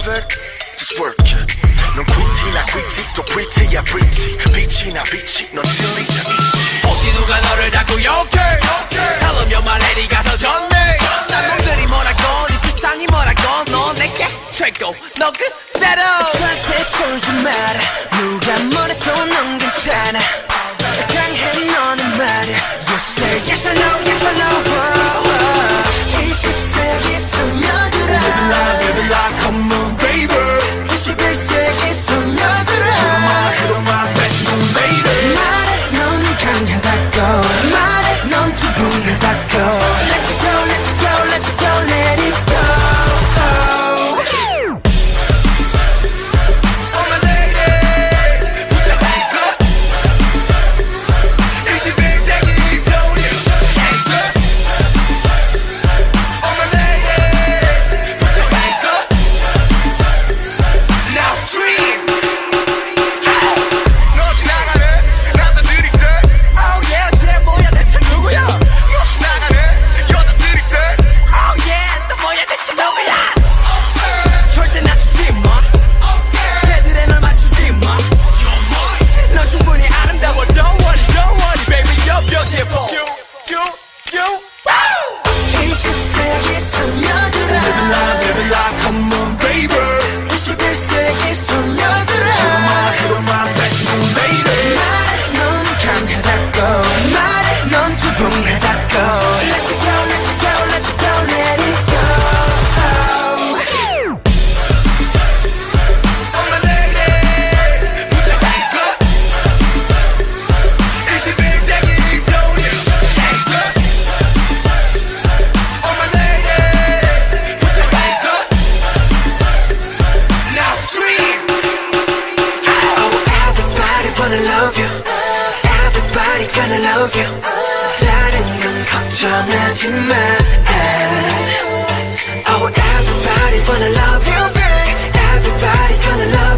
perfect? Just work it. 넌 quitt나 quitty 또 pretty야 pretty. 빛이나 빛이 넌 진리자 있지. 혹시 누가 너를 자꾸 욕해? Tell your my lady 가서 전해. 난 놈들이 뭐라건 이 세상이 뭐라건 너 내게 최고 너 그대로. 나한테 쫄지 마라. 누가 뭐래도 넌 괜찮아. wanna love you. Everybody gonna love you. 다른 건 걱정하지 마. Oh everybody wanna love you Everybody gonna love you